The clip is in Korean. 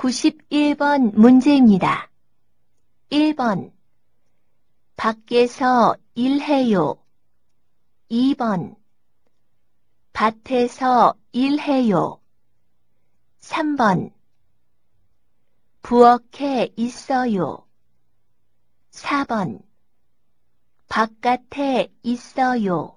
91번 문제입니다. 1번. 밖에서 일해요. 2번. 밭에서 일해요. 3번. 부엌에 있어요. 4번. 바깥에 있어요.